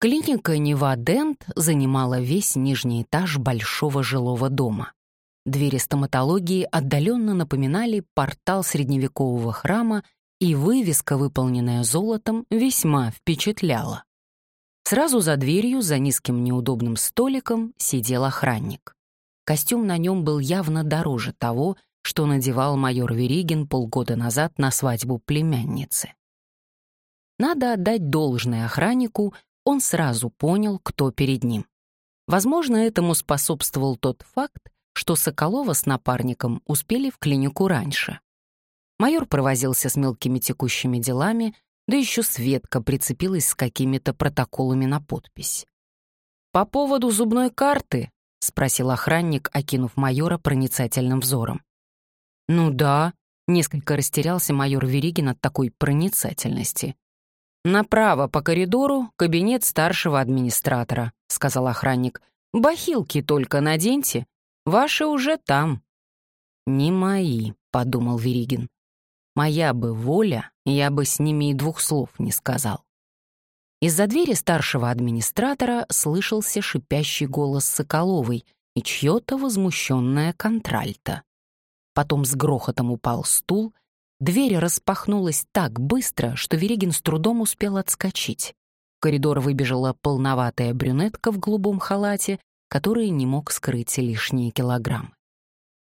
Клиника Невадент занимала весь нижний этаж большого жилого дома. Двери стоматологии отдаленно напоминали портал средневекового храма, и вывеска, выполненная золотом, весьма впечатляла. Сразу за дверью, за низким неудобным столиком, сидел охранник. Костюм на нем был явно дороже того, что надевал майор Веригин полгода назад на свадьбу племянницы. Надо отдать должное охраннику, он сразу понял, кто перед ним. Возможно, этому способствовал тот факт, что Соколова с напарником успели в клинику раньше. Майор провозился с мелкими текущими делами, да еще Светка прицепилась с какими-то протоколами на подпись. «По поводу зубной карты?» — спросил охранник, окинув майора проницательным взором. «Ну да», — несколько растерялся майор Веригин от такой проницательности. «Направо по коридору кабинет старшего администратора», — сказал охранник. «Бахилки только наденьте, ваши уже там». «Не мои», — подумал Веригин. «Моя бы воля, я бы с ними и двух слов не сказал». Из-за двери старшего администратора слышался шипящий голос Соколовой и чьё-то возмущенное контральто. Потом с грохотом упал стул — Дверь распахнулась так быстро, что Верегин с трудом успел отскочить. В коридор выбежала полноватая брюнетка в голубом халате, который не мог скрыть лишние килограммы.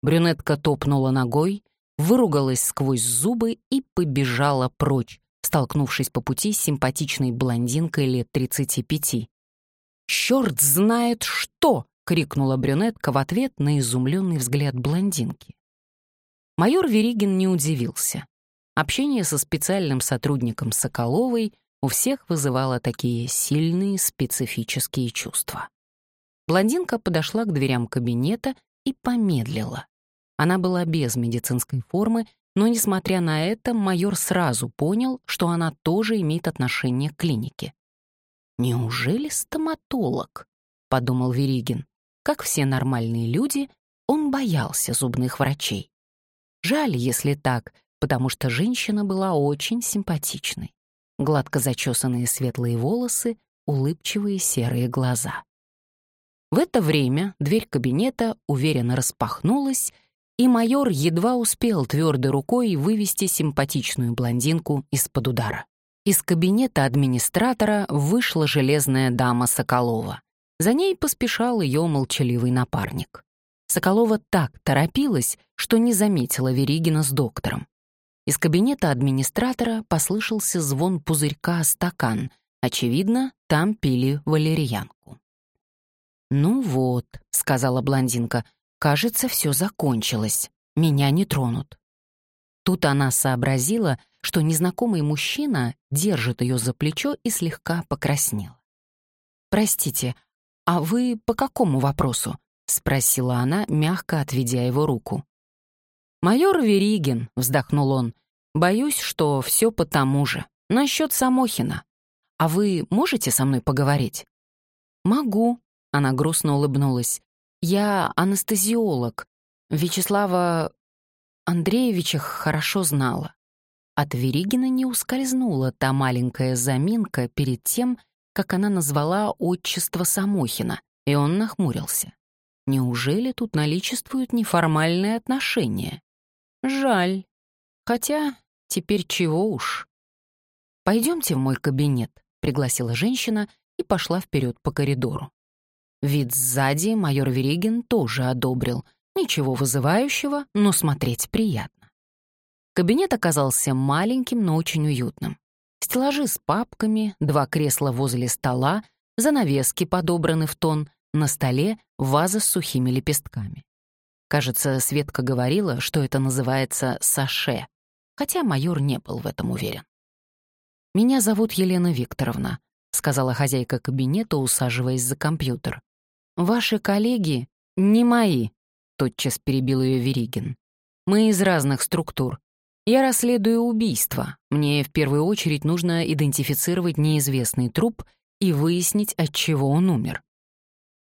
Брюнетка топнула ногой, выругалась сквозь зубы и побежала прочь, столкнувшись по пути с симпатичной блондинкой лет 35. «Чёрт знает что!» — крикнула брюнетка в ответ на изумленный взгляд блондинки. Майор Веригин не удивился. Общение со специальным сотрудником Соколовой у всех вызывало такие сильные специфические чувства. Блондинка подошла к дверям кабинета и помедлила. Она была без медицинской формы, но, несмотря на это, майор сразу понял, что она тоже имеет отношение к клинике. «Неужели стоматолог?» — подумал Веригин. Как все нормальные люди, он боялся зубных врачей. Жаль, если так, потому что женщина была очень симпатичной. Гладко зачесанные светлые волосы, улыбчивые серые глаза. В это время дверь кабинета уверенно распахнулась, и майор едва успел твердой рукой вывести симпатичную блондинку из-под удара. Из кабинета администратора вышла железная дама Соколова. За ней поспешал ее молчаливый напарник. Соколова так торопилась, что не заметила Веригина с доктором. Из кабинета администратора послышался звон пузырька о стакан. Очевидно, там пили валерьянку. «Ну вот», — сказала блондинка, — «кажется, все закончилось. Меня не тронут». Тут она сообразила, что незнакомый мужчина держит ее за плечо и слегка покраснела. «Простите, а вы по какому вопросу?» — спросила она, мягко отведя его руку. «Майор Веригин», — вздохнул он, — «боюсь, что все по тому же. Насчет Самохина. А вы можете со мной поговорить?» «Могу», — она грустно улыбнулась. «Я анестезиолог. Вячеслава Андреевича хорошо знала». От Веригина не ускользнула та маленькая заминка перед тем, как она назвала отчество Самохина, и он нахмурился. Неужели тут наличествуют неформальные отношения? Жаль. Хотя теперь чего уж. Пойдемте в мой кабинет», — пригласила женщина и пошла вперед по коридору. Вид сзади майор Веригин тоже одобрил. Ничего вызывающего, но смотреть приятно. Кабинет оказался маленьким, но очень уютным. Стеллажи с папками, два кресла возле стола, занавески подобраны в тон, на столе ваза с сухими лепестками. Кажется, Светка говорила, что это называется саше, хотя майор не был в этом уверен. «Меня зовут Елена Викторовна», — сказала хозяйка кабинета, усаживаясь за компьютер. «Ваши коллеги не мои», — тотчас перебил ее Веригин. «Мы из разных структур. Я расследую убийство. Мне в первую очередь нужно идентифицировать неизвестный труп и выяснить, от чего он умер.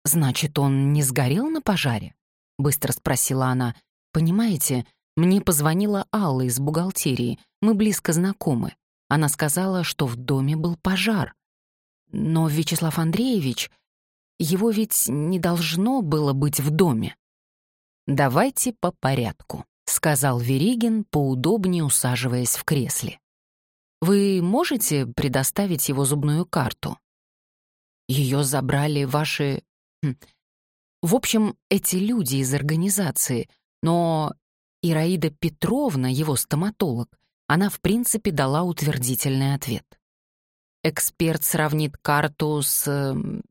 «Значит, он не сгорел на пожаре?» — быстро спросила она. «Понимаете, мне позвонила Алла из бухгалтерии, мы близко знакомы. Она сказала, что в доме был пожар». но Вячеслав Андреевич, его ведь не должно было быть в доме. «Давайте по порядку», — сказал Веригин, поудобнее усаживаясь в кресле. «Вы можете предоставить его зубную карту?» Ее забрали ваши... Хм, в общем, эти люди из организации, но Ираида Петровна, его стоматолог, она в принципе дала утвердительный ответ. Эксперт сравнит карту с... Эм,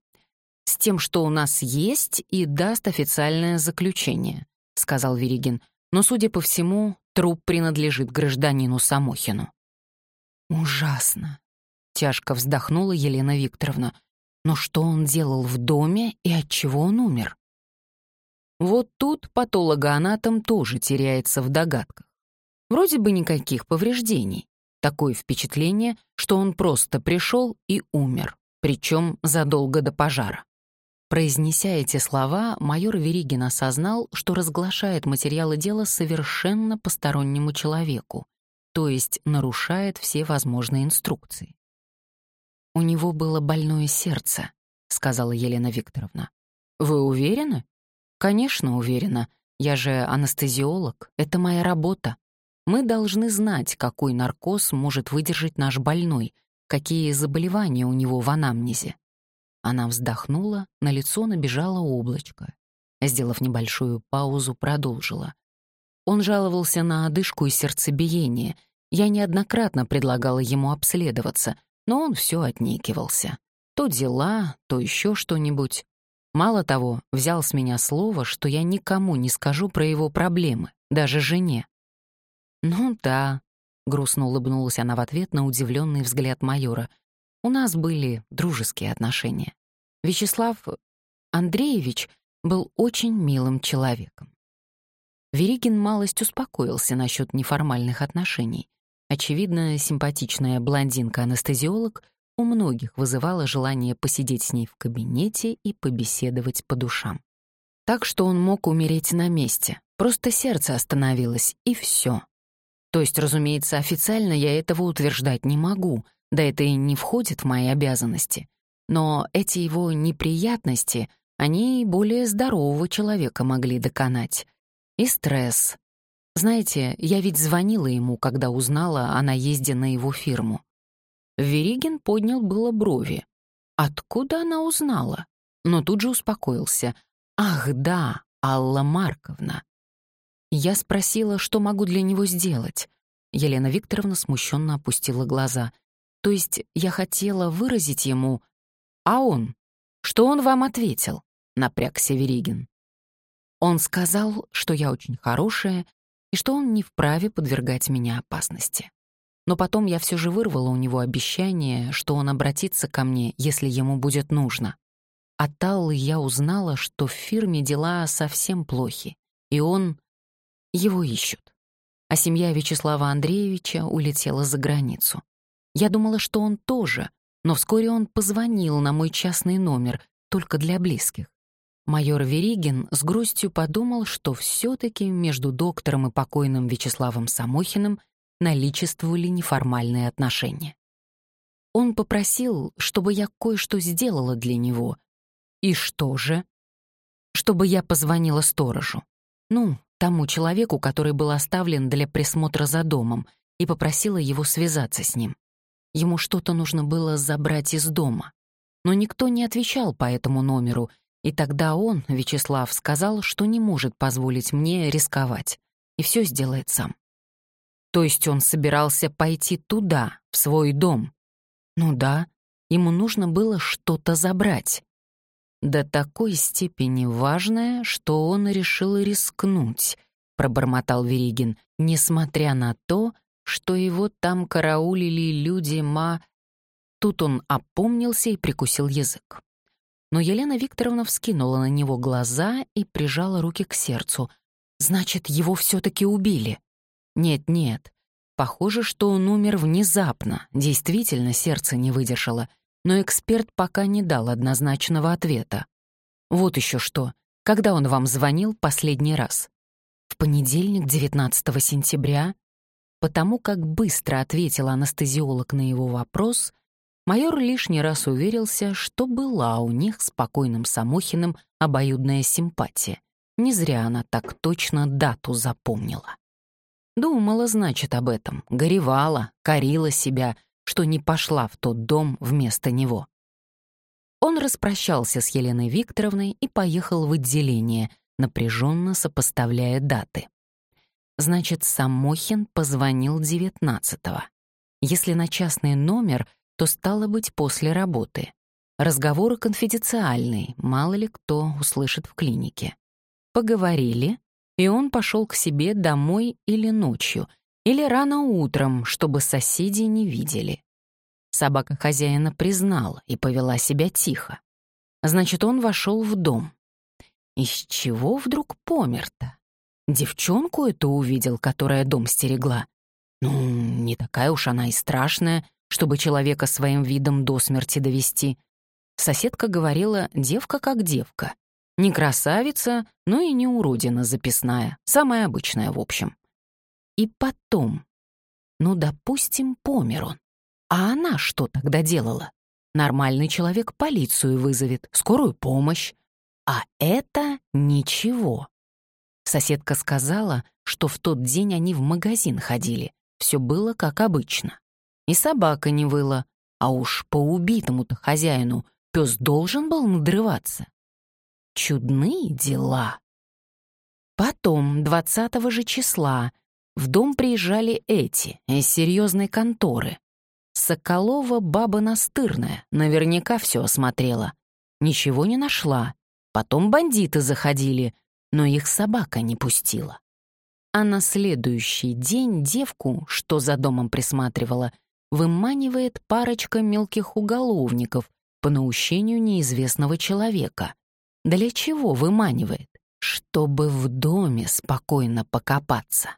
с тем, что у нас есть, и даст официальное заключение, сказал Веригин. Но, судя по всему, труп принадлежит гражданину Самохину. Ужасно. Тяжко вздохнула Елена Викторовна. Но что он делал в доме и от чего он умер? Вот тут патологоанатом тоже теряется в догадках. Вроде бы никаких повреждений. Такое впечатление, что он просто пришел и умер, причем задолго до пожара. Произнеся эти слова, майор Веригин осознал, что разглашает материалы дела совершенно постороннему человеку, то есть нарушает все возможные инструкции. «У него было больное сердце», — сказала Елена Викторовна. «Вы уверены?» Конечно, уверена. Я же анестезиолог. Это моя работа. Мы должны знать, какой наркоз может выдержать наш больной, какие заболевания у него в анамнезе. Она вздохнула, на лицо набежало облачко. Сделав небольшую паузу, продолжила. Он жаловался на одышку и сердцебиение. Я неоднократно предлагала ему обследоваться, но он все отнекивался. То дела, то еще что-нибудь. Мало того, взял с меня слово, что я никому не скажу про его проблемы, даже жене. «Ну да», — грустно улыбнулась она в ответ на удивленный взгляд майора. «У нас были дружеские отношения. Вячеслав Андреевич был очень милым человеком». Веригин малость успокоился насчет неформальных отношений. Очевидно, симпатичная блондинка-анестезиолог — у многих вызывало желание посидеть с ней в кабинете и побеседовать по душам. Так что он мог умереть на месте, просто сердце остановилось, и все. То есть, разумеется, официально я этого утверждать не могу, да это и не входит в мои обязанности. Но эти его неприятности, они более здорового человека могли доконать. И стресс. Знаете, я ведь звонила ему, когда узнала о наезде на его фирму. Веригин поднял было брови. Откуда она узнала? Но тут же успокоился. «Ах, да, Алла Марковна». Я спросила, что могу для него сделать. Елена Викторовна смущенно опустила глаза. То есть я хотела выразить ему... А он? Что он вам ответил? Напрягся Веригин. Он сказал, что я очень хорошая и что он не вправе подвергать меня опасности. Но потом я все же вырвала у него обещание, что он обратится ко мне, если ему будет нужно. От Аллы я узнала, что в фирме дела совсем плохи, и он... его ищут. А семья Вячеслава Андреевича улетела за границу. Я думала, что он тоже, но вскоре он позвонил на мой частный номер, только для близких. Майор Веригин с грустью подумал, что все таки между доктором и покойным Вячеславом Самохиным наличествовали неформальные отношения. Он попросил, чтобы я кое-что сделала для него. И что же? Чтобы я позвонила сторожу. Ну, тому человеку, который был оставлен для присмотра за домом, и попросила его связаться с ним. Ему что-то нужно было забрать из дома. Но никто не отвечал по этому номеру, и тогда он, Вячеслав, сказал, что не может позволить мне рисковать, и все сделает сам. То есть он собирался пойти туда, в свой дом. Ну да, ему нужно было что-то забрать. До такой степени важное, что он решил рискнуть, пробормотал Веригин, несмотря на то, что его там караулили люди ма... Тут он опомнился и прикусил язык. Но Елена Викторовна вскинула на него глаза и прижала руки к сердцу. «Значит, его все таки убили?» Нет-нет, похоже, что он умер внезапно, действительно сердце не выдержало, но эксперт пока не дал однозначного ответа. Вот еще что, когда он вам звонил последний раз? В понедельник, 19 сентября? Потому как быстро ответил анестезиолог на его вопрос, майор лишний раз уверился, что была у них с покойным Самохиным обоюдная симпатия. Не зря она так точно дату запомнила. Думала, значит, об этом, горевала, корила себя, что не пошла в тот дом вместо него. Он распрощался с Еленой Викторовной и поехал в отделение, напряженно сопоставляя даты. Значит, Самохин позвонил 19-го. Если на частный номер, то стало быть после работы. Разговоры конфиденциальные, мало ли кто услышит в клинике. Поговорили, и он пошел к себе домой или ночью, или рано утром, чтобы соседи не видели. Собака хозяина признала и повела себя тихо. Значит, он вошел в дом. Из чего вдруг помер-то? Девчонку эту увидел, которая дом стерегла. Ну, не такая уж она и страшная, чтобы человека своим видом до смерти довести. Соседка говорила, девка как девка. Не красавица, но и не уродина записная, самая обычная в общем. И потом, ну, допустим, помер он. А она что тогда делала? Нормальный человек полицию вызовет, скорую помощь. А это ничего. Соседка сказала, что в тот день они в магазин ходили. Все было как обычно. И собака не выла, а уж по убитому-то хозяину пес должен был надрываться. Чудные дела. Потом, 20 же числа, в дом приезжали эти, из серьезной конторы. Соколова баба настырная, наверняка все осмотрела. Ничего не нашла. Потом бандиты заходили, но их собака не пустила. А на следующий день девку, что за домом присматривала, выманивает парочка мелких уголовников по наущению неизвестного человека. Для чего выманивает? Чтобы в доме спокойно покопаться.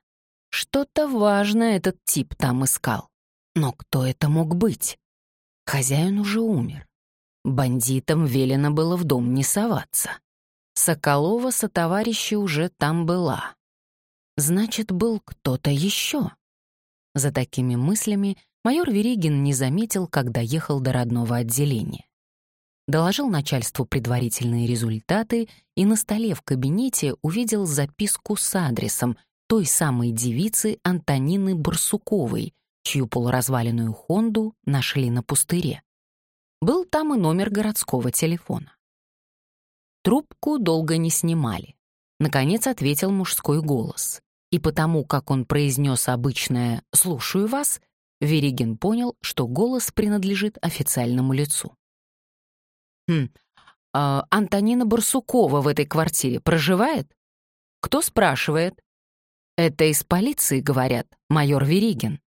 Что-то важное этот тип там искал. Но кто это мог быть? Хозяин уже умер. Бандитам велено было в дом не соваться. Соколова со товарищи уже там была. Значит, был кто-то еще. За такими мыслями майор Веригин не заметил, когда ехал до родного отделения доложил начальству предварительные результаты и на столе в кабинете увидел записку с адресом той самой девицы Антонины Барсуковой, чью полуразваленную «Хонду» нашли на пустыре. Был там и номер городского телефона. Трубку долго не снимали. Наконец ответил мужской голос. И потому, как он произнес обычное «слушаю вас», Веригин понял, что голос принадлежит официальному лицу. Хм. А Антонина Барсукова в этой квартире проживает? Кто спрашивает? Это из полиции, говорят, майор Веригин.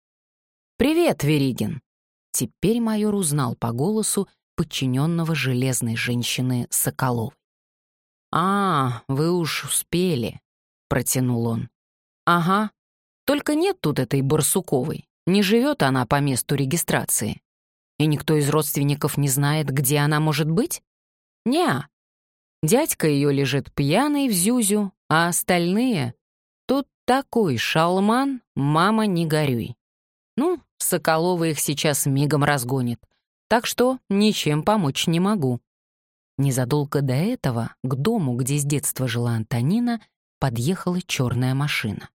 Привет, Веригин. Теперь майор узнал по голосу подчиненного железной женщины Соколовой. «А, вы уж успели», — протянул он. «Ага, только нет тут этой Барсуковой, не живет она по месту регистрации. И никто из родственников не знает, где она может быть? Неа. Дядька ее лежит пьяный в зюзю, а остальные... Тут такой шалман, мама, не горюй. Ну, Соколова их сейчас мигом разгонит, так что ничем помочь не могу. Незадолго до этого к дому, где с детства жила Антонина, подъехала черная машина.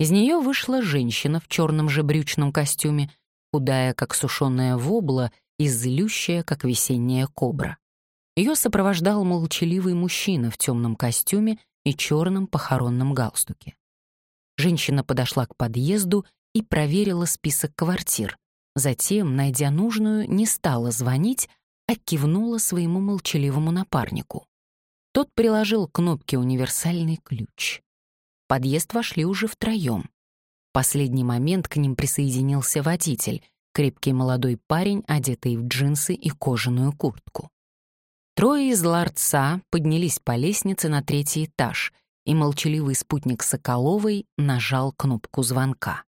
Из нее вышла женщина в черном же брючном костюме худая, как сушеная вобла, и злющая, как весенняя кобра. Ее сопровождал молчаливый мужчина в темном костюме и черном похоронном галстуке. Женщина подошла к подъезду и проверила список квартир. Затем, найдя нужную, не стала звонить, а кивнула своему молчаливому напарнику. Тот приложил к кнопке универсальный ключ. В подъезд вошли уже втроем последний момент к ним присоединился водитель, крепкий молодой парень, одетый в джинсы и кожаную куртку. Трое из ларца поднялись по лестнице на третий этаж, и молчаливый спутник Соколовой нажал кнопку звонка.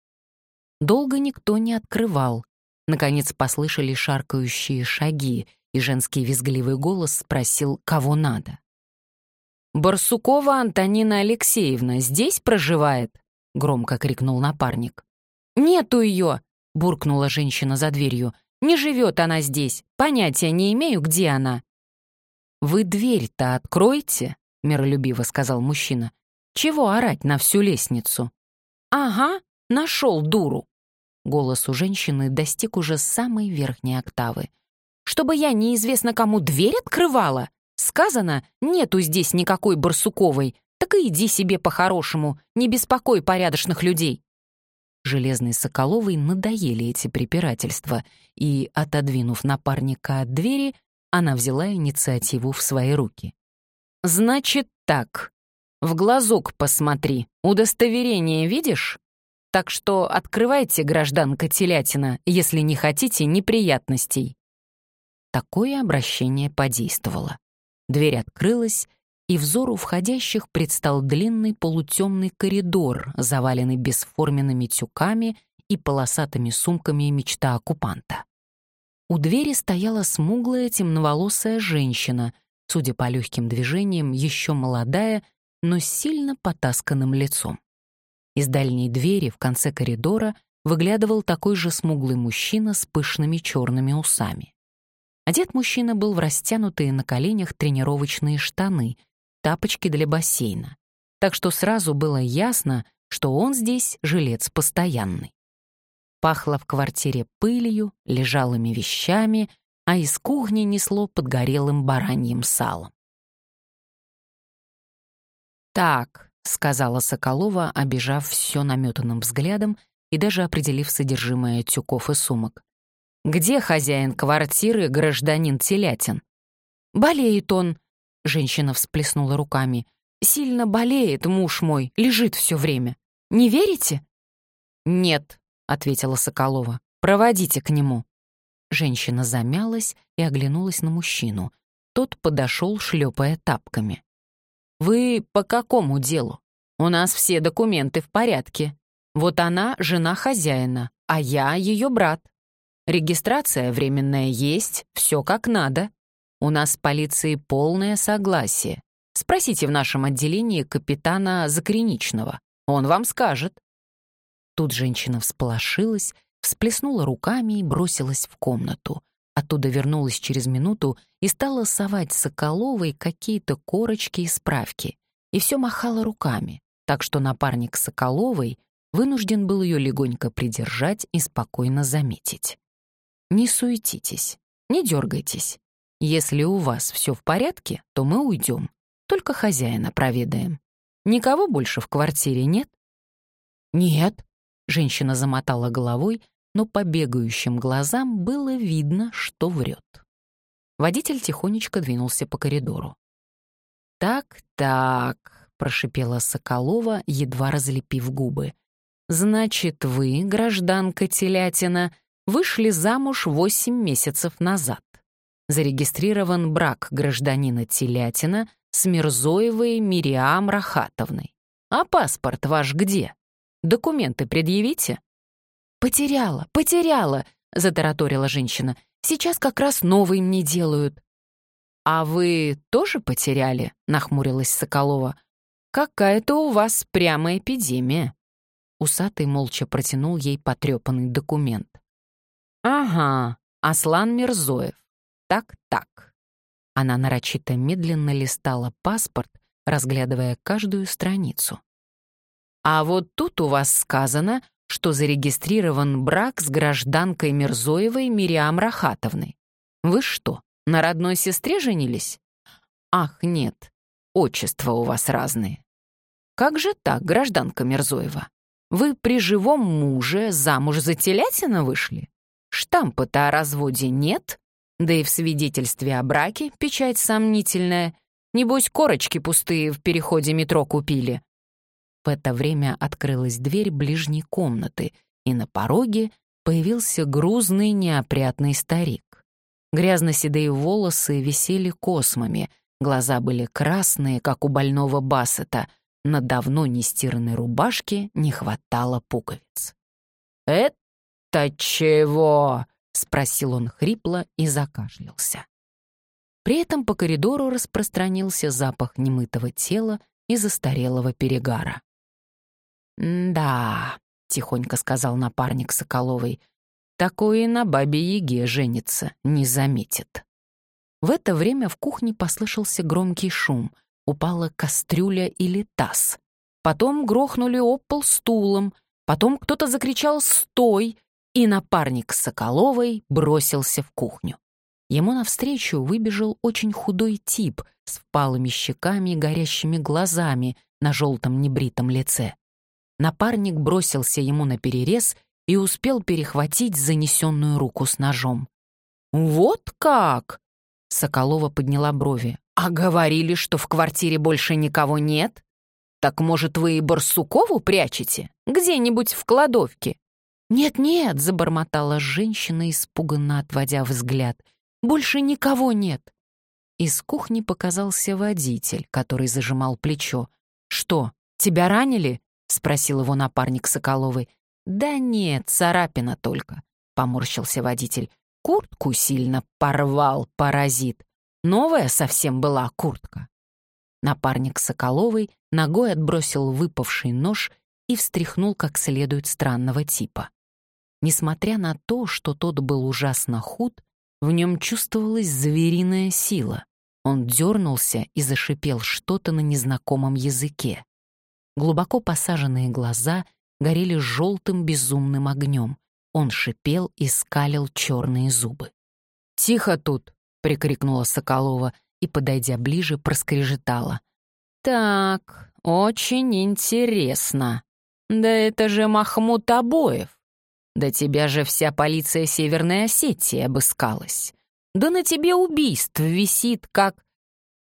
Долго никто не открывал. Наконец послышали шаркающие шаги, и женский визгливый голос спросил, кого надо. «Барсукова Антонина Алексеевна здесь проживает?» — громко крикнул напарник. «Нету ее!» — буркнула женщина за дверью. Не живет она здесь. Понятия не имею, где она». «Вы дверь-то откройте», — миролюбиво сказал мужчина. «Чего орать на всю лестницу?» «Ага, нашел дуру». Голос у женщины достиг уже самой верхней октавы. «Чтобы я неизвестно кому дверь открывала? Сказано, нету здесь никакой Барсуковой, так и иди себе по-хорошему, не беспокой порядочных людей». Железной Соколовой надоели эти препирательства, и, отодвинув напарника от двери, она взяла инициативу в свои руки. «Значит так. В глазок посмотри. Удостоверение видишь? Так что открывайте, гражданка Телятина, если не хотите неприятностей». Такое обращение подействовало. Дверь открылась, и взору входящих предстал длинный полутемный коридор, заваленный бесформенными тюками и полосатыми сумками мечта оккупанта. У двери стояла смуглая темноволосая женщина, судя по легким движениям, еще молодая, но с сильно потасканным лицом. Из дальней двери в конце коридора выглядывал такой же смуглый мужчина с пышными черными усами. Одет мужчина был в растянутые на коленях тренировочные штаны, тапочки для бассейна. Так что сразу было ясно, что он здесь жилец постоянный. Пахло в квартире пылью, лежалыми вещами, а из кухни несло подгорелым бараньим салом. «Так», — сказала Соколова, обижав все наметанным взглядом и даже определив содержимое тюков и сумок. «Где хозяин квартиры, гражданин Телятин?» «Болеет он», — женщина всплеснула руками. «Сильно болеет муж мой, лежит все время. Не верите?» «Нет», ответила Соколова. «Проводите к нему». Женщина замялась и оглянулась на мужчину. Тот подошел, шлепая тапками. «Вы по какому делу? У нас все документы в порядке. Вот она — жена хозяина, а я — ее брат. Регистрация временная есть, все как надо. У нас с полицией полное согласие. Спросите в нашем отделении капитана Закриничного. Он вам скажет». Тут женщина всполошилась, всплеснула руками и бросилась в комнату. Оттуда вернулась через минуту и стала совать Соколовой какие-то корочки и справки. И все махала руками, так что напарник Соколовой вынужден был ее легонько придержать и спокойно заметить. «Не суетитесь, не дергайтесь. Если у вас все в порядке, то мы уйдем. Только хозяина проведаем. Никого больше в квартире нет?» «Нет», Женщина замотала головой, но по бегающим глазам было видно, что врет. Водитель тихонечко двинулся по коридору. «Так-так», — прошипела Соколова, едва разлепив губы. «Значит, вы, гражданка Телятина, вышли замуж восемь месяцев назад. Зарегистрирован брак гражданина Телятина с Мирзоевой Мириам Рахатовной. А паспорт ваш где?» Документы предъявите». «Потеряла, потеряла», — затараторила женщина. «Сейчас как раз новый мне делают». «А вы тоже потеряли?» — нахмурилась Соколова. «Какая-то у вас прямо эпидемия». Усатый молча протянул ей потрепанный документ. «Ага, Аслан Мирзоев. Так-так». Она нарочито медленно листала паспорт, разглядывая каждую страницу. А вот тут у вас сказано, что зарегистрирован брак с гражданкой Мирзоевой Мириам Рахатовной. Вы что, на родной сестре женились? Ах, нет, отчества у вас разные. Как же так, гражданка Мирзоева? Вы при живом муже замуж за телятина вышли? Штампа-то о разводе нет, да и в свидетельстве о браке печать сомнительная. Небось, корочки пустые в переходе метро купили. В это время открылась дверь ближней комнаты, и на пороге появился грузный неопрятный старик. Грязно-седые волосы висели космами, глаза были красные, как у больного бассета, на давно нестиранной рубашке не хватало пуговиц. «Это чего?» — спросил он хрипло и закашлялся. При этом по коридору распространился запах немытого тела и застарелого перегара. «Да», — тихонько сказал напарник Соколовой, Такое на бабе-яге женится, не заметит. В это время в кухне послышался громкий шум. Упала кастрюля или таз. Потом грохнули об пол стулом. Потом кто-то закричал «Стой!» И напарник Соколовой бросился в кухню. Ему навстречу выбежал очень худой тип с впалыми щеками и горящими глазами на желтом небритом лице. Напарник бросился ему на перерез и успел перехватить занесенную руку с ножом. «Вот как!» Соколова подняла брови. «А говорили, что в квартире больше никого нет? Так, может, вы и Барсукову прячете? Где-нибудь в кладовке?» «Нет-нет», — забормотала женщина, испуганно отводя взгляд. «Больше никого нет». Из кухни показался водитель, который зажимал плечо. «Что, тебя ранили?» — спросил его напарник Соколовой. «Да нет, царапина только», — поморщился водитель. Куртку сильно порвал паразит. Новая совсем была куртка. Напарник Соколовой ногой отбросил выпавший нож и встряхнул как следует странного типа. Несмотря на то, что тот был ужасно худ, в нем чувствовалась звериная сила. Он дернулся и зашипел что-то на незнакомом языке. Глубоко посаженные глаза горели желтым безумным огнем. Он шипел и скалил черные зубы. «Тихо тут!» — прикрикнула Соколова и, подойдя ближе, проскрежетала. «Так, очень интересно. Да это же Махмуд Обоев. Да тебя же вся полиция Северной Осетии обыскалась. Да на тебе убийств висит, как...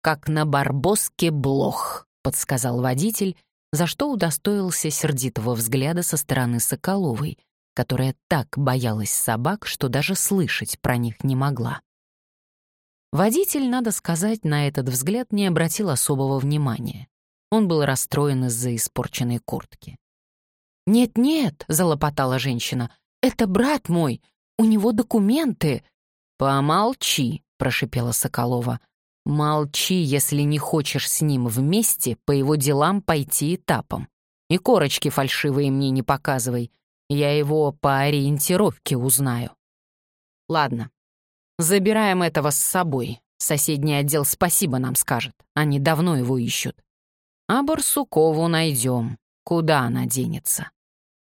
как на барбоске блох», — подсказал водитель, за что удостоился сердитого взгляда со стороны Соколовой — которая так боялась собак, что даже слышать про них не могла. Водитель, надо сказать, на этот взгляд не обратил особого внимания. Он был расстроен из-за испорченной куртки. «Нет-нет», — залопотала женщина, — «это брат мой, у него документы». «Помолчи», — прошипела Соколова. «Молчи, если не хочешь с ним вместе по его делам пойти этапом. И корочки фальшивые мне не показывай. Я его по ориентировке узнаю. Ладно, забираем этого с собой. Соседний отдел спасибо нам скажет. Они давно его ищут. А Барсукову найдем. Куда она денется?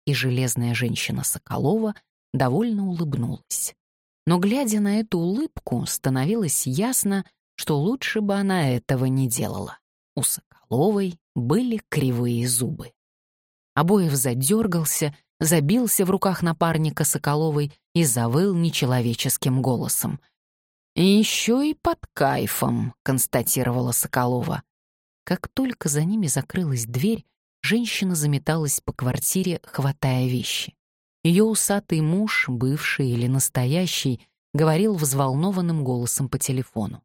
И железная женщина Соколова довольно улыбнулась. Но, глядя на эту улыбку, становилось ясно, что лучше бы она этого не делала. У Соколовой были кривые зубы. Обоев задергался, забился в руках напарника Соколовой и завыл нечеловеческим голосом. «Еще и под кайфом», — констатировала Соколова. Как только за ними закрылась дверь, женщина заметалась по квартире, хватая вещи. Ее усатый муж, бывший или настоящий, говорил взволнованным голосом по телефону.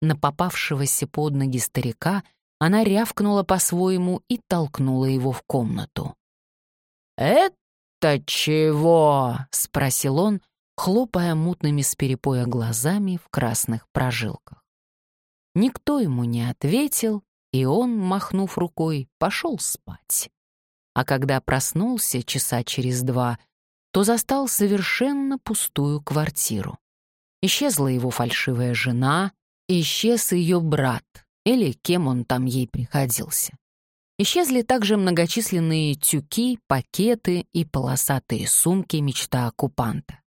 На попавшегося под ноги старика она рявкнула по-своему и толкнула его в комнату. «Это «Это чего?» — спросил он, хлопая мутными с перепоя глазами в красных прожилках. Никто ему не ответил, и он, махнув рукой, пошел спать. А когда проснулся часа через два, то застал совершенно пустую квартиру. Исчезла его фальшивая жена, исчез ее брат, или кем он там ей приходился. Исчезли также многочисленные тюки, пакеты и полосатые сумки мечта оккупанта.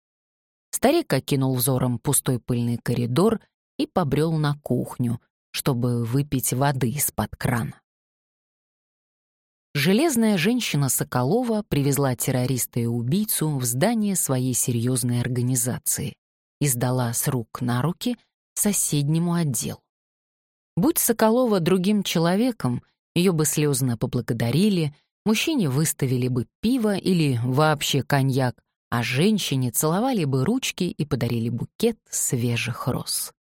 Старик окинул взором пустой пыльный коридор и побрел на кухню, чтобы выпить воды из-под крана. Железная женщина Соколова привезла террориста и убийцу в здание своей серьезной организации и сдала с рук на руки соседнему отделу. Будь Соколова другим человеком — ее бы слезно поблагодарили, мужчине выставили бы пиво или вообще коньяк, а женщине целовали бы ручки и подарили букет свежих роз.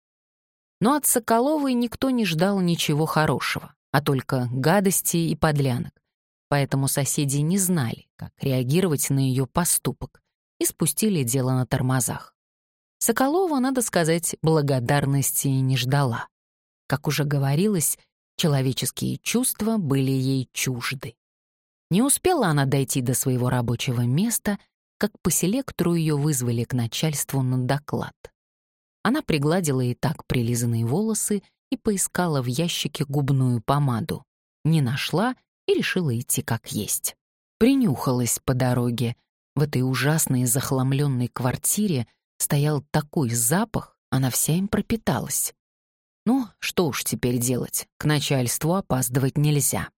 Но от Соколовой никто не ждал ничего хорошего, а только гадости и подлянок. Поэтому соседи не знали, как реагировать на ее поступок, и спустили дело на тормозах. Соколова, надо сказать, благодарности не ждала. Как уже говорилось, Человеческие чувства были ей чужды. Не успела она дойти до своего рабочего места, как по селектору ее вызвали к начальству на доклад. Она пригладила и так прилизанные волосы и поискала в ящике губную помаду. Не нашла и решила идти как есть. Принюхалась по дороге. В этой ужасной захламленной квартире стоял такой запах, она вся им пропиталась. Ну, что уж теперь делать, к начальству опаздывать нельзя.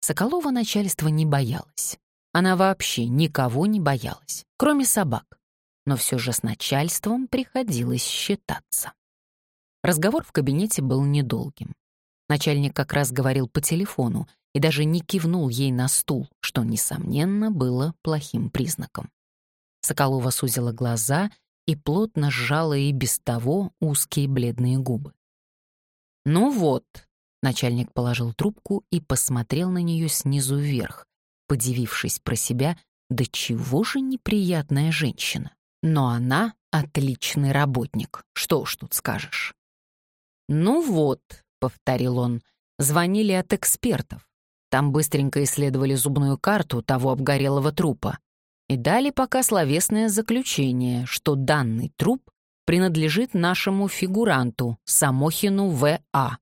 Соколова начальство не боялась. Она вообще никого не боялась, кроме собак. Но все же с начальством приходилось считаться. Разговор в кабинете был недолгим. Начальник как раз говорил по телефону и даже не кивнул ей на стул, что, несомненно, было плохим признаком. Соколова сузила глаза и плотно сжала и без того узкие бледные губы. «Ну вот», — начальник положил трубку и посмотрел на нее снизу вверх, подивившись про себя, да чего же неприятная женщина. Но она отличный работник, что уж тут скажешь. «Ну вот», — повторил он, — звонили от экспертов. Там быстренько исследовали зубную карту того обгорелого трупа и дали пока словесное заключение, что данный труп принадлежит нашему фигуранту Самохину В.А.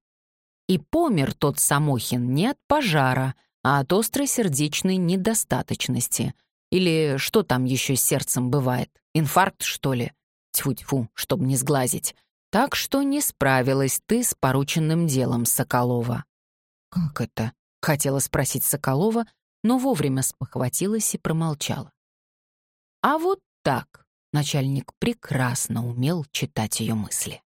И помер тот Самохин не от пожара, а от острой сердечной недостаточности. Или что там еще с сердцем бывает? Инфаркт, что ли? Тьфу-тьфу, чтобы не сглазить. Так что не справилась ты с порученным делом, Соколова. «Как это?» — хотела спросить Соколова, но вовремя спохватилась и промолчала. А вот так начальник прекрасно умел читать ее мысли.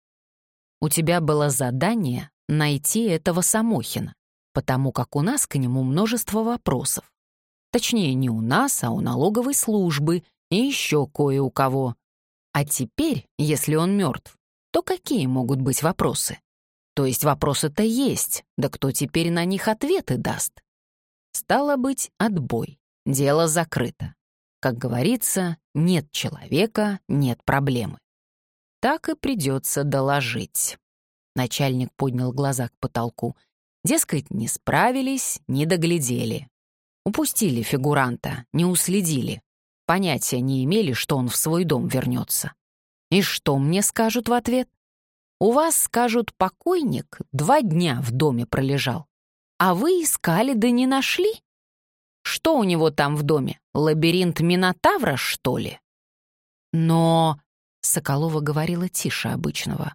У тебя было задание найти этого Самохина, потому как у нас к нему множество вопросов. Точнее, не у нас, а у налоговой службы и еще кое у кого. А теперь, если он мертв, то какие могут быть вопросы? То есть вопросы-то есть, да кто теперь на них ответы даст? Стало быть, отбой. Дело закрыто. Как говорится, нет человека — нет проблемы. Так и придется доложить. Начальник поднял глаза к потолку. Дескать, не справились, не доглядели. Упустили фигуранта, не уследили. Понятия не имели, что он в свой дом вернется. И что мне скажут в ответ? У вас, скажут, покойник два дня в доме пролежал. А вы искали да не нашли? Что у него там в доме? Лабиринт Минотавра, что ли? Но... Соколова говорила тише обычного.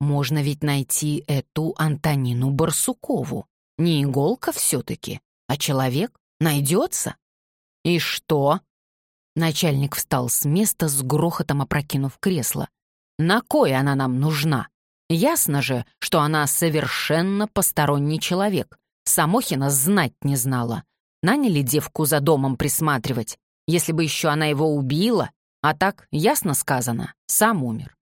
Можно ведь найти эту Антонину Барсукову. Не иголка все-таки, а человек. Найдется? И что? Начальник встал с места, с грохотом опрокинув кресло. На кой она нам нужна? Ясно же, что она совершенно посторонний человек. Самохина знать не знала. Наняли девку за домом присматривать. Если бы еще она его убила, а так, ясно сказано, сам умер.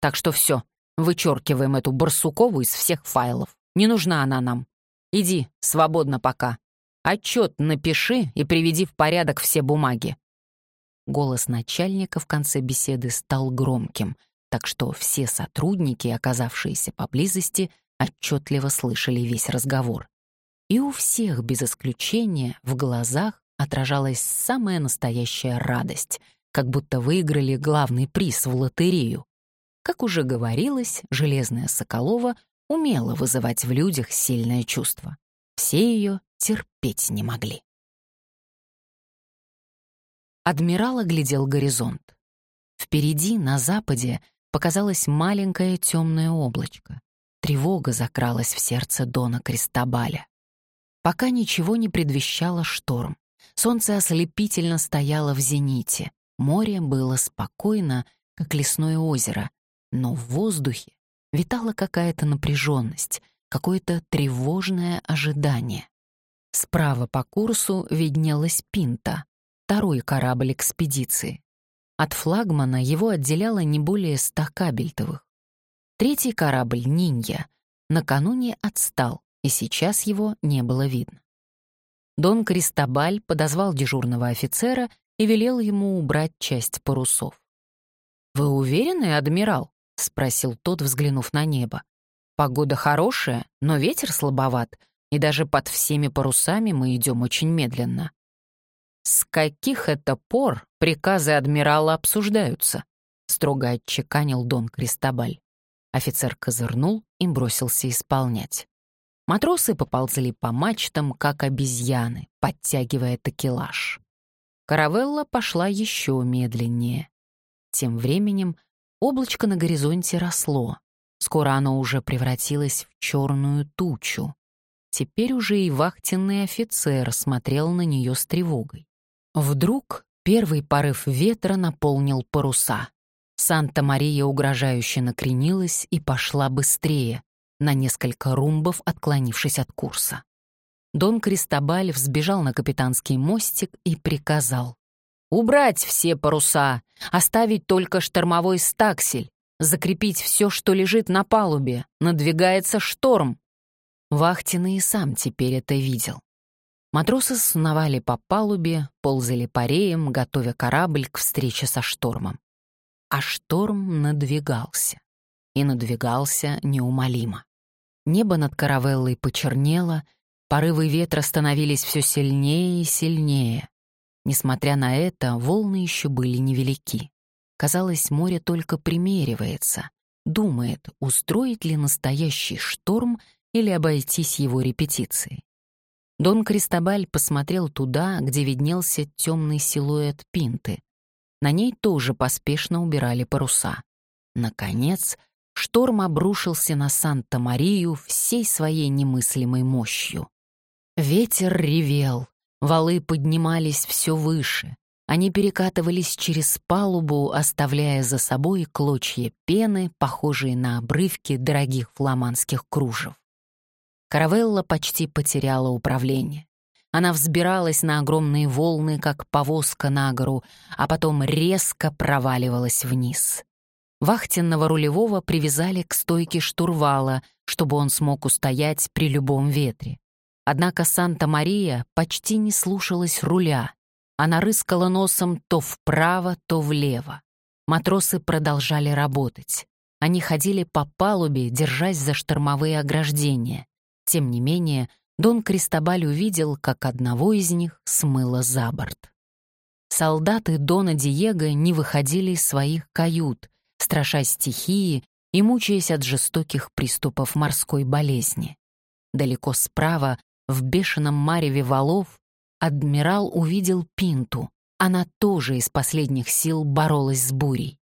Так что все, вычеркиваем эту Барсукову из всех файлов. Не нужна она нам. Иди, свободно пока. Отчет напиши и приведи в порядок все бумаги. Голос начальника в конце беседы стал громким, так что все сотрудники, оказавшиеся поблизости, отчетливо слышали весь разговор. И у всех, без исключения, в глазах отражалась самая настоящая радость, как будто выиграли главный приз в лотерею. Как уже говорилось, Железная Соколова умела вызывать в людях сильное чувство. Все ее терпеть не могли. Адмирал оглядел горизонт. Впереди, на западе, показалось маленькое темное облачко. Тревога закралась в сердце Дона Кристобаля. Пока ничего не предвещало шторм. Солнце ослепительно стояло в зените. Море было спокойно, как лесное озеро, но в воздухе витала какая-то напряженность, какое-то тревожное ожидание. Справа по курсу виднелась Пинта, второй корабль экспедиции. От флагмана его отделяло не более ста кабельтовых. Третий корабль, Нинья, накануне отстал, и сейчас его не было видно. Дон Кристобаль подозвал дежурного офицера и велел ему убрать часть парусов. «Вы уверены, адмирал?» — спросил тот, взглянув на небо. «Погода хорошая, но ветер слабоват, и даже под всеми парусами мы идем очень медленно». «С каких это пор приказы адмирала обсуждаются?» — строго отчеканил Дон Кристобаль. Офицер козырнул и бросился исполнять. Матросы поползли по мачтам, как обезьяны, подтягивая такелаж. Каравелла пошла еще медленнее. Тем временем облачко на горизонте росло. Скоро оно уже превратилось в черную тучу. Теперь уже и вахтенный офицер смотрел на нее с тревогой. Вдруг первый порыв ветра наполнил паруса. Санта-Мария угрожающе накренилась и пошла быстрее, на несколько румбов отклонившись от курса. Дон Кристобаль взбежал на капитанский мостик и приказал. «Убрать все паруса, оставить только штормовой стаксель, закрепить все, что лежит на палубе, надвигается шторм». Вахтенный и сам теперь это видел. Матросы сновали по палубе, ползали по реям, готовя корабль к встрече со штормом. А шторм надвигался. И надвигался неумолимо. Небо над каравеллой почернело, порывы ветра становились все сильнее и сильнее. Несмотря на это, волны еще были невелики. Казалось, море только примеривается, думает, устроить ли настоящий шторм или обойтись его репетицией. Дон Кристобаль посмотрел туда, где виднелся темный силуэт пинты. На ней тоже поспешно убирали паруса. Наконец, шторм обрушился на Санта-Марию всей своей немыслимой мощью. Ветер ревел, валы поднимались все выше. Они перекатывались через палубу, оставляя за собой клочья пены, похожие на обрывки дорогих фламандских кружев. Каравелла почти потеряла управление. Она взбиралась на огромные волны, как повозка на гору, а потом резко проваливалась вниз. Вахтенного рулевого привязали к стойке штурвала, чтобы он смог устоять при любом ветре. Однако Санта-Мария почти не слушалась руля. Она рыскала носом то вправо, то влево. Матросы продолжали работать. Они ходили по палубе, держась за штормовые ограждения. Тем не менее, Дон Кристобаль увидел, как одного из них смыло за борт. Солдаты Дона Диего не выходили из своих кают, страшась стихии и мучаясь от жестоких приступов морской болезни. Далеко справа, в бешеном мареве валов, адмирал увидел Пинту. Она тоже из последних сил боролась с бурей.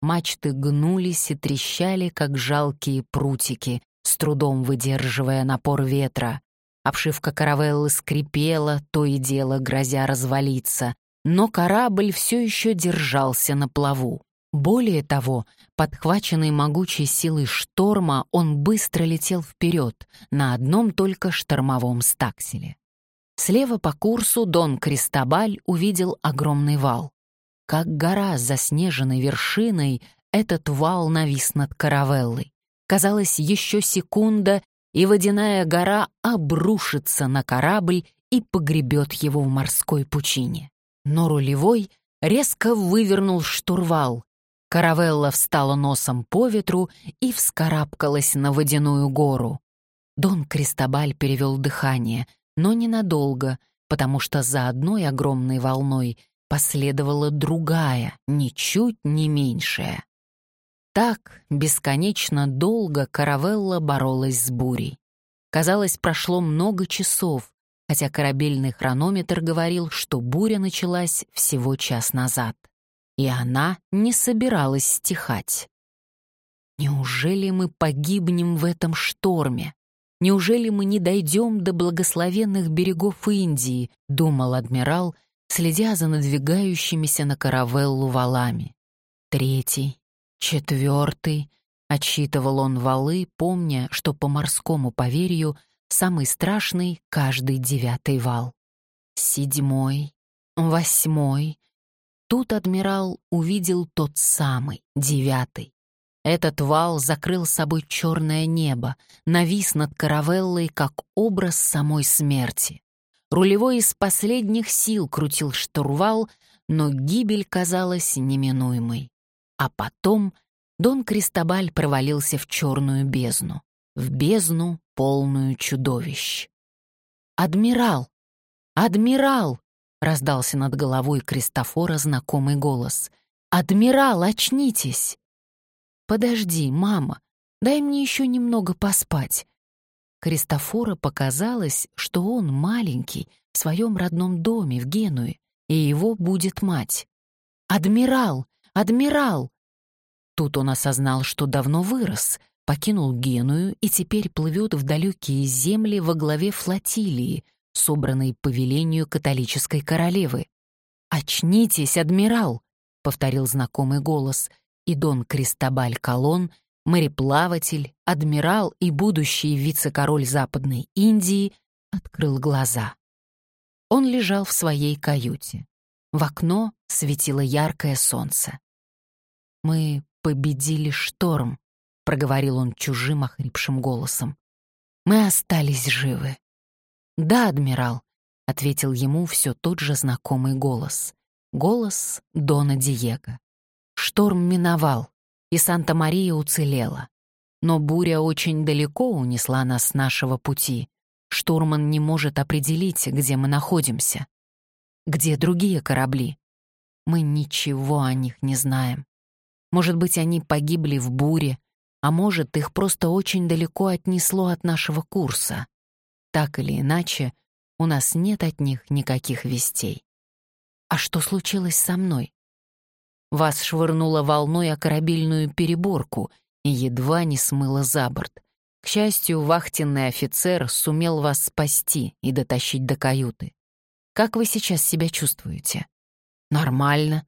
Мачты гнулись и трещали, как жалкие прутики, с трудом выдерживая напор ветра. Обшивка каравеллы скрипела, то и дело грозя развалиться, но корабль все еще держался на плаву. Более того, подхваченный могучей силой шторма, он быстро летел вперед на одном только штормовом стакселе. Слева по курсу Дон Кристобаль увидел огромный вал. Как гора с заснеженной вершиной, этот вал навис над каравеллой. Казалось, еще секунда, и водяная гора обрушится на корабль и погребет его в морской пучине. Но рулевой резко вывернул штурвал. Каравелла встала носом по ветру и вскарабкалась на водяную гору. Дон Кристобаль перевел дыхание, но ненадолго, потому что за одной огромной волной последовала другая, ничуть не меньшая. Так бесконечно долго каравелла боролась с бурей. Казалось, прошло много часов, хотя корабельный хронометр говорил, что буря началась всего час назад. И она не собиралась стихать. Неужели мы погибнем в этом шторме? Неужели мы не дойдем до благословенных берегов Индии, думал адмирал, следя за надвигающимися на каравеллу валами. Третий, Четвертый. Отсчитывал он валы, помня, что по морскому поверью самый страшный — каждый девятый вал. Седьмой. Восьмой. Тут адмирал увидел тот самый, девятый. Этот вал закрыл собой черное небо, навис над каравеллой, как образ самой смерти. Рулевой из последних сил крутил штурвал, но гибель казалась неминуемой. А потом Дон Кристобаль провалился в черную бездну, в бездну, полную чудовищ. «Адмирал! Адмирал!» — раздался над головой Кристофора знакомый голос. «Адмирал, очнитесь!» «Подожди, мама, дай мне еще немного поспать». Кристофора показалось, что он маленький, в своем родном доме в Генуе, и его будет мать. «Адмирал! Адмирал!» Тут он осознал, что давно вырос, покинул Геную и теперь плывет в далекие земли во главе флотилии, собранной по велению католической королевы. «Очнитесь, адмирал!» — повторил знакомый голос, и Дон Кристобаль Колон, мореплаватель, адмирал и будущий вице-король Западной Индии, открыл глаза. Он лежал в своей каюте. В окно светило яркое солнце. «Мы победили шторм», — проговорил он чужим охрипшим голосом. «Мы остались живы». «Да, адмирал», — ответил ему все тот же знакомый голос. Голос Дона Диего. Шторм миновал, и Санта-Мария уцелела. Но буря очень далеко унесла нас с нашего пути. Штурман не может определить, где мы находимся. Где другие корабли? Мы ничего о них не знаем. Может быть, они погибли в буре, а может, их просто очень далеко отнесло от нашего курса. Так или иначе, у нас нет от них никаких вестей. А что случилось со мной? Вас швырнуло волной о корабельную переборку и едва не смыло за борт. К счастью, вахтенный офицер сумел вас спасти и дотащить до каюты. Как вы сейчас себя чувствуете? Нормально.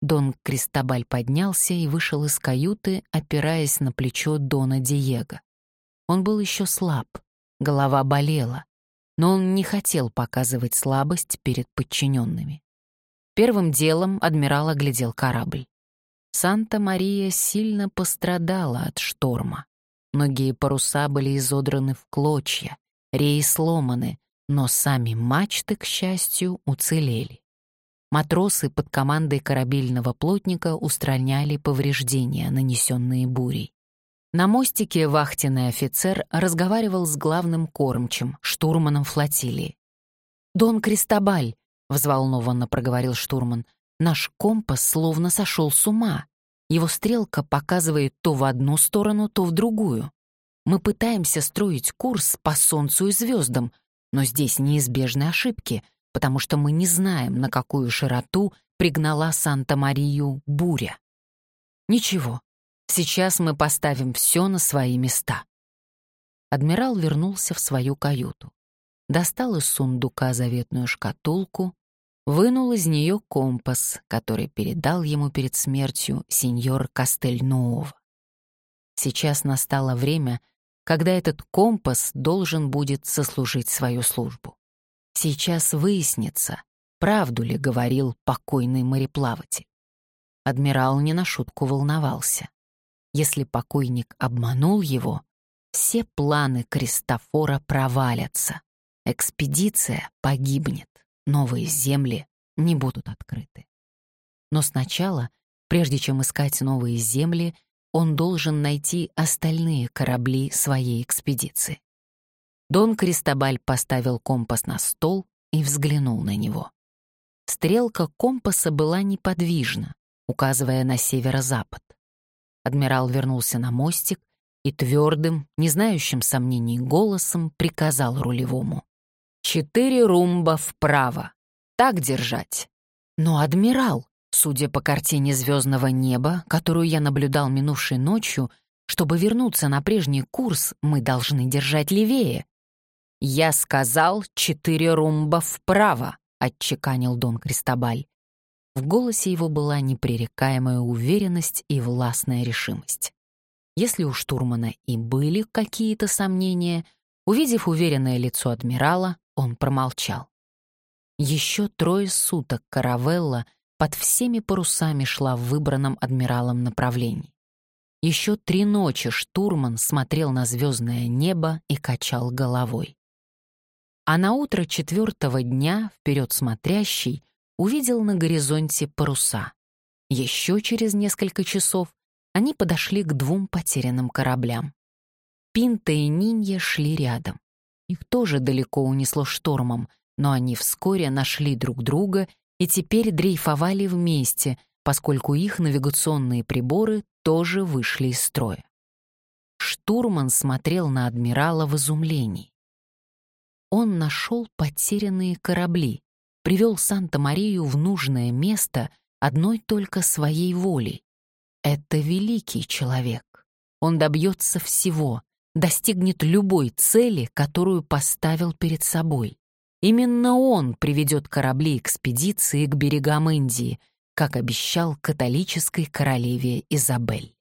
Дон Кристобаль поднялся и вышел из каюты, опираясь на плечо Дона Диего. Он был еще слаб, голова болела, но он не хотел показывать слабость перед подчиненными. Первым делом адмирал оглядел корабль. Санта-Мария сильно пострадала от шторма. Многие паруса были изодраны в клочья, реи сломаны, но сами мачты, к счастью, уцелели. Матросы под командой корабельного плотника устраняли повреждения, нанесенные бурей. На мостике вахтенный офицер разговаривал с главным кормчим, штурманом флотилии. «Дон Кристобаль», — взволнованно проговорил штурман, «наш компас словно сошел с ума. Его стрелка показывает то в одну сторону, то в другую. Мы пытаемся строить курс по Солнцу и звездам, но здесь неизбежны ошибки — потому что мы не знаем, на какую широту пригнала Санта-Марию буря. Ничего, сейчас мы поставим все на свои места. Адмирал вернулся в свою каюту. Достал из сундука заветную шкатулку, вынул из нее компас, который передал ему перед смертью сеньор Кастельнуова. Сейчас настало время, когда этот компас должен будет сослужить свою службу. Сейчас выяснится, правду ли говорил покойный мореплаватель. Адмирал не на шутку волновался. Если покойник обманул его, все планы Кристофора провалятся. Экспедиция погибнет, новые земли не будут открыты. Но сначала, прежде чем искать новые земли, он должен найти остальные корабли своей экспедиции. Дон Кристобаль поставил компас на стол и взглянул на него. Стрелка компаса была неподвижна, указывая на северо-запад. Адмирал вернулся на мостик и твердым, не знающим сомнений голосом приказал рулевому. «Четыре румба вправо. Так держать». Но адмирал, судя по картине звездного неба, которую я наблюдал минувшей ночью, чтобы вернуться на прежний курс, мы должны держать левее. «Я сказал четыре румба вправо», — отчеканил Дон Кристобаль. В голосе его была непререкаемая уверенность и властная решимость. Если у штурмана и были какие-то сомнения, увидев уверенное лицо адмирала, он промолчал. Еще трое суток каравелла под всеми парусами шла в выбранном адмиралом направлении. Еще три ночи штурман смотрел на звездное небо и качал головой. А на утро четвертого дня вперед смотрящий увидел на горизонте паруса. Еще через несколько часов они подошли к двум потерянным кораблям. Пинта и Нинья шли рядом. Их тоже далеко унесло штормом, но они вскоре нашли друг друга и теперь дрейфовали вместе, поскольку их навигационные приборы тоже вышли из строя. Штурман смотрел на адмирала в изумлении. Он нашел потерянные корабли, привел Санта-Марию в нужное место одной только своей волей. Это великий человек. Он добьется всего, достигнет любой цели, которую поставил перед собой. Именно он приведет корабли экспедиции к берегам Индии, как обещал католической королеве Изабель.